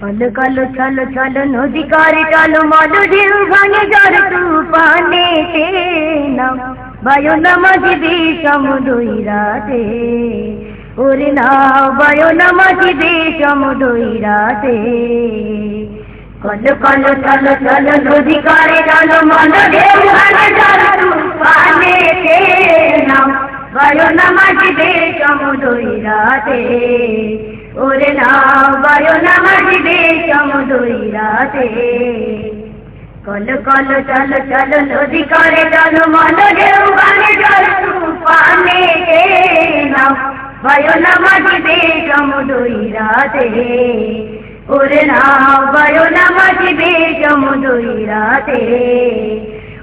কলো কলো চলো চলো নদী করে চলো মলো ঢেউ ভাঙে জ্বর তুফানে নাও বায়ু নামাজিবি সমুদই রাতে। ওরে নাও বায়ু নামাজিবি সমুদই রাতে। কলো কলো চলো চলো নদী করে চলো মলো ঢেউ ভাঙে জ্বর তুফানে বায়ু নামাজিবি সমুদই রাতে। ওরে নাও বায়ু নামাজিবে সমুদই রাতে। কল কল চল চল নদী করে চল মন ঢেউ গানে জল তুফানে নাও বায়ু নামাজিবে সমুদই রাতে। ওরে নাও বায়ু নামাজিবে সমুদই রাতে।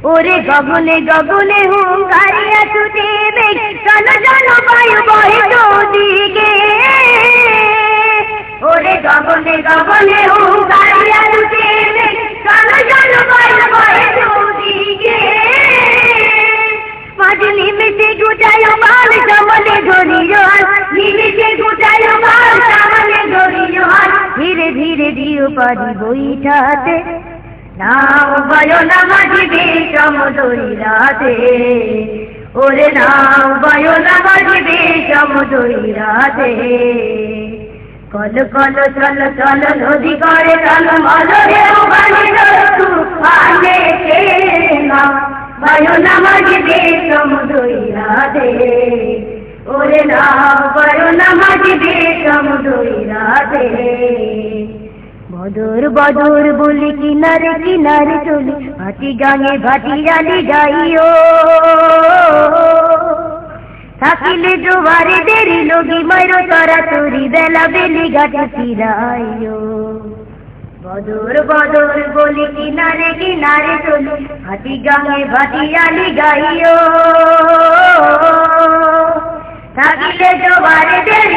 ওরে গগনে গগনে হুঙ্কারিয়া ছুটে বেগ চল চল বায়ু বহে দিকে পারি বইটাতে নাও বলো না মাঝিবে সমুদরি রাতে। ওরে নাও বলো না মাঝিবে সমুদরি রাতে। কল কল চল চল নদী করে চল মল ঢেউ বানি তুফানে নাও বলো না মাঝিবে সমুদরি রাতে। ওরে নাও বলো না মাঝিবে সমুদরি রাতে। বদর বদর বলি কিনারে কিনারে চলি, ভাটি গাঙে ভাটি জালি যাইও থাকিলে জোয়ারে দেরি লগি মাইরো তারা তরি বেলা বেলি ঘাটে ফিরাইও। বদর বদর বলি কিনারে কিনারে চলি, ভাটি গাঙে ভাটি জালি গাইও। থাকিলে দেরি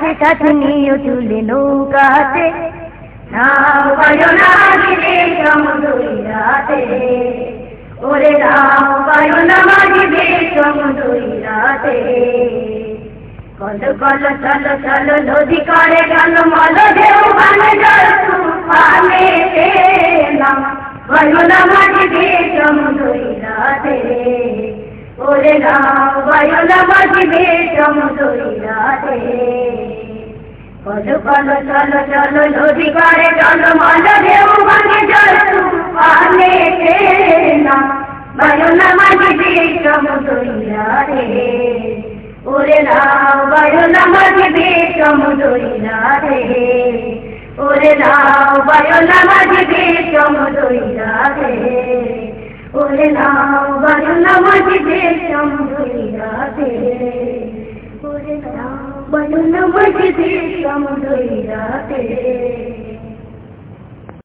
কাছে কাছে নিয়ে তুলে নৌকাতে ওরে নাও বায়ো না মাগিবে সমুদ্রী রাতে কল কল চল চল নদী করে গল মল ঢেউ ভাঙে জল তুফানে নাও বায়ু না মাঝিবে সমুদ্রী রাতে ওরে মাঝিবে রাতে কল চল চল নদী করে চল মল ঢেউ ভাঙে জল তুফানে নাও বায়ু না মাঝিবে সমুদ্রী রাতে ওরে নাও বায়ু না মাঝিবে সমুদ্রী রাতে ওরে নাও বায়ু না মাঝিবে সমুদ্রী রাতে ওরে নাও বায়ু না মাঝিবে সমুদ্রী রাতে ওরে নাও বায়ু না মাঝিবে সমুদ্রী রাতে